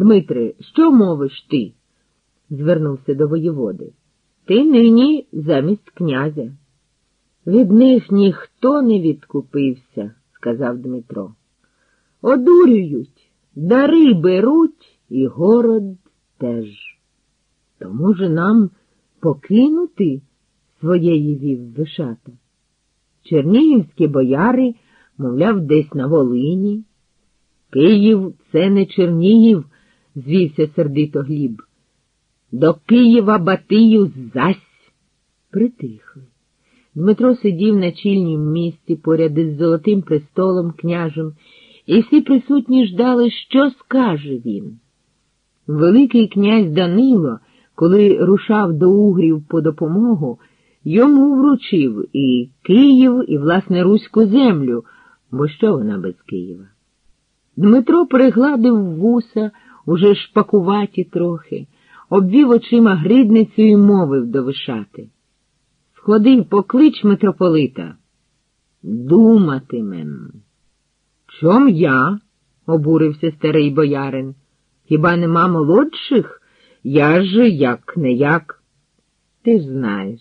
Дмитре, що мовиш ти? звернувся до воєводи. Ти нині замість князя. Від них ніхто не відкупився, сказав Дмитро. Одурюють, дари беруть і город теж. То, може, нам покинути своєї вів вишата? Чернігівські бояри, мовляв, десь на Волині. Київ це не Чернігів, звівся сердито Гліб. До Києва Батию зась. Притихли. Дмитро сидів на чільнім місці поряд із золотим престолом княжем, і всі присутні ждали, що скаже він. Великий князь Данило, коли рушав до Угрів по допомогу, йому вручив і Київ, і, власне, Руську землю, бо що вона без Києва? Дмитро пригладив вуса, уже шпакуваті трохи, обвів очима гридницю і мовив до вишати. Сходи, поклич митрополита. Думатимем. Чом я? обурився старий боярин. Хіба нема молодших? Я ж як не як. Ти ж знаєш.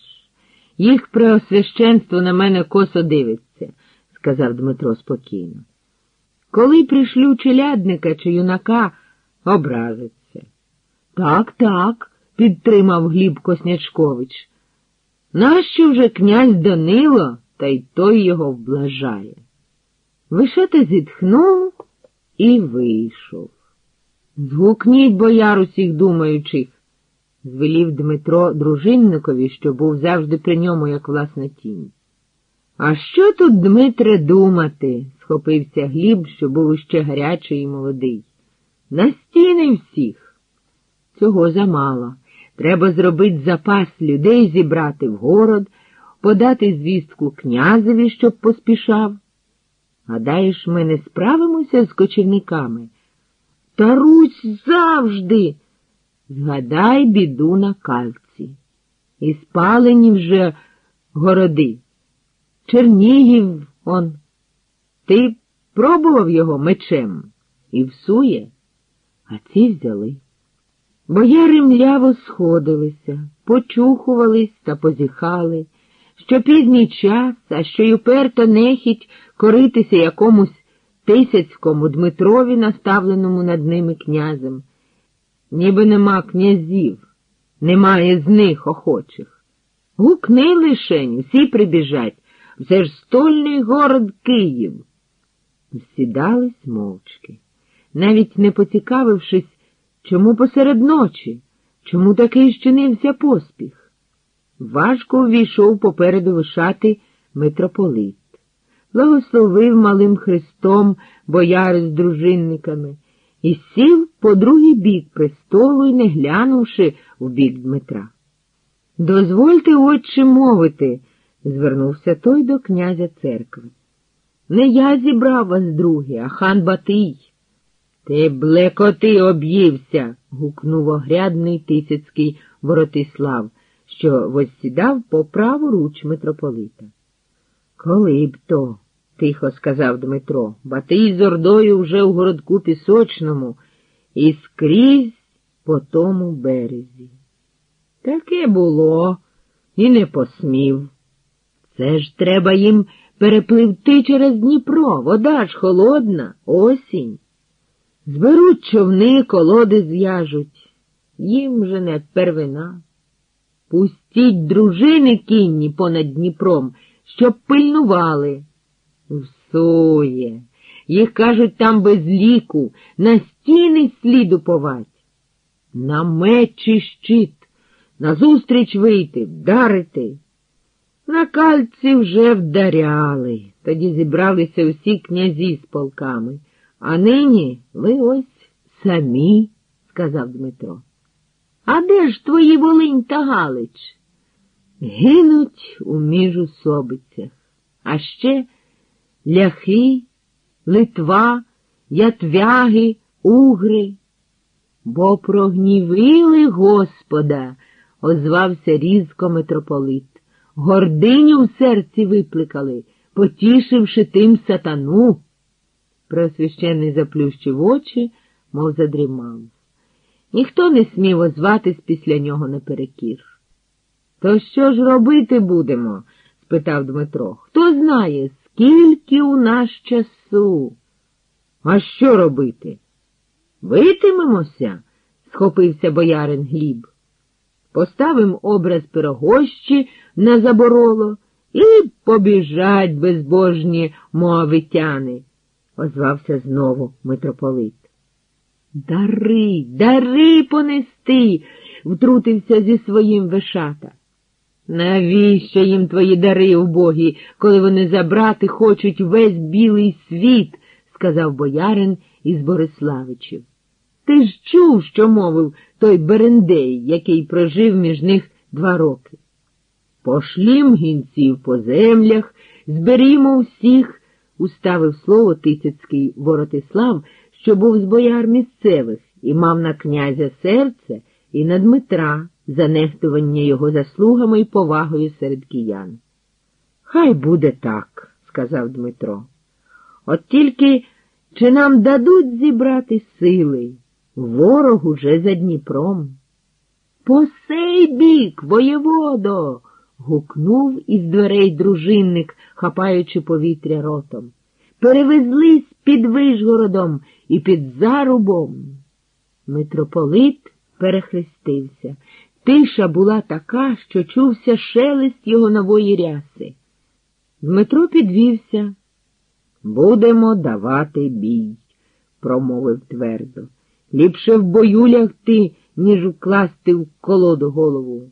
Їх преосвященство на мене косо дивиться, сказав Дмитро спокійно. Коли пришлю челядника чи юнака, образиться. Так, так, підтримав Гліб Коснячкович. Нащо вже князь Данило, та й той його вблажає? Вишета зітхнув і вийшов. Згукніть бояр усіх думаючих, звелів Дмитро дружинникові, що був завжди при ньому, як власна тінь. А що тут, Дмитре, думати? схопився Гліб, що був іще гарячий і молодий. На стіни всіх. Цього замало. Треба зробити запас людей зібрати в город, подати звістку князеві, щоб поспішав. Гадаєш, ми не справимося з кочівниками? Та Русь завжди. Згадай біду на кальці. І спалені вже городи. Чернігів он. Ти пробував його мечем і всує, а ці взяли. Бояри мляво сходилися, почухувались та позіхали, що пізній час, а що й уперто нехіть коритися якомусь тисяцькому Дмитрові, наставленому над ними князем. Ніби нема князів, немає з них охочих. Гукни лишень, усі прибіжать, все ж стольний город Київ. Всідались мовчки, навіть не поцікавившись, чому посеред ночі, чому такий щинився поспіх. Важко увійшов попереду вишати митрополит, благословив малим хрестом бояри з дружинниками і сів по другий бік престолу й не глянувши в бік Дмитра. Дозвольте, отче, мовити, звернувся той до князя церкви. Не я зібрав вас друге, а хан Батий. Ти блекоти об'ївся. гукнув огрядний тисяцький Воротислав, що восідав по праву руч митрополита. Коли б то, тихо сказав Дмитро, Батий з Ордою вже у городку пісочному і скрізь по тому березі. Таке було і не посмів. Це ж треба їм перепливти через Дніпро, вода ж холодна, осінь. Зберуть човни, колоди зв'яжуть, їм же не первина. Пустіть дружини кінні понад Дніпром, щоб пильнували. Всує. Їх, кажуть, там без ліку, на стіни сліду повать. На меч чи щит, назустріч вийти, вдарити. На кальці вже вдаряли, тоді зібралися усі князі з полками. А нині ви ось самі, сказав Дмитро. А де ж твої Волинь та Галич? Гинуть у міжусобицях, а ще ляхи, Литва, ятвяги, угри. Бо прогнівили Господа, озвався різко митрополит. Гординю в серці викликали, потішивши тим сатану. Преосвященний заплющив очі, мов задрімав. Ніхто не смів озватись після нього наперекір. То що ж робити будемо? спитав Дмитро. Хто знає, скільки у нас часу? А що робити? Витимемося, схопився боярин Гліб. Поставим образ пирогощі на забороло і побіжать безбожні моавитяни, озвався знову митрополит. Дари, дари понести, втрутився зі своїм вишата. Навіщо їм твої дари, убогі, коли вони забрати хочуть весь білий світ, сказав боярин із Бориславичів. Ти ж чув, що мовив той Берендей, який прожив між них два роки. Пошлім гінців по землях, зберімо всіх, уставив слово Тисяцький Воротислав, що був з бояр місцевих і мав на князя серце і на Дмитра за нехтування його заслугами і повагою серед киян. Хай буде так, сказав Дмитро. От тільки чи нам дадуть зібрати сили? Ворог уже за Дніпром. По сей бік, воєводо. Гукнув із дверей дружинник, хапаючи повітря ротом. Перевезлись під Вишгородом і під зарубом. Митрополит перехрестився. Тиша була така, що чувся шелест його нової ряси. Дмитро підвівся. Будемо давати бій, промовив твердо. Ліпше в бою лягти, ніж вкласти в колоду голову.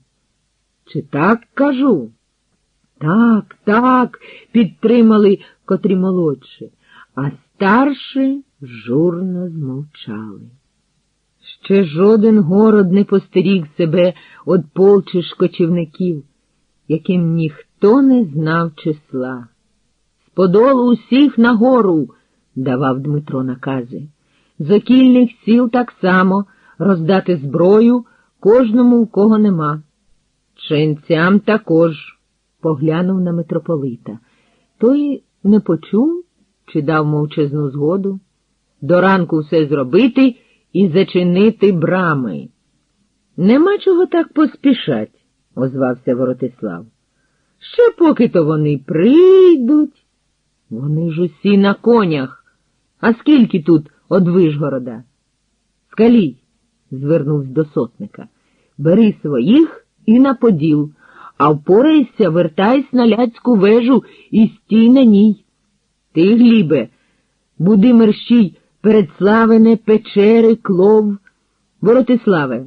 Чи так кажу? Так, так, підтримали котрі молодші, а старші журно змовчали. Ще жоден город не постеріг себе од полчиш кочівників, яким ніхто не знав числа. З подолу усіх нагору, давав Дмитро накази. З окільних сіл так само роздати зброю кожному, у кого нема. Ченцям також, поглянув на митрополита. Той не почув чи дав мовчазну згоду. До ранку все зробити і зачинити брами. Нема чого так поспішать, озвався Воротислав. Ще поки то вони прийдуть. Вони ж усі на конях. А скільки тут од Вишгорода? Скалій, звернувся до сотника, бери своїх і на поділ, а впорайся, вертайся на ляцьку вежу і стій на ній. Ти, Глібе, буди мерщій перед славене Печери, Клов, Воротиславе.